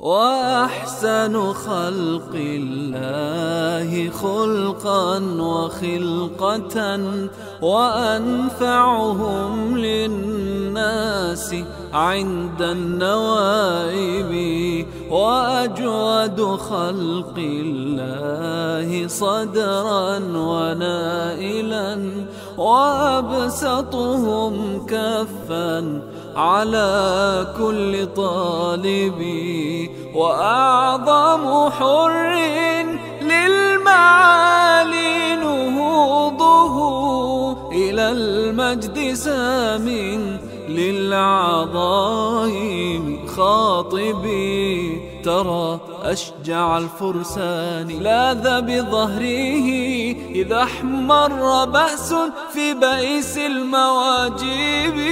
وأحسن خلق الله خلقا وخلقة وأنفعهم للناس عند النوائب وأجود خلق الله صدرا ونائلا وأبسطهم كفا على كل طالب وأعظم حر للمعالي نهوضه إلى المجد سام للعظائم خاطبي ترى أشجع الفرسان. لاذ بظهره إذا احمر بأس في بئس المواجب.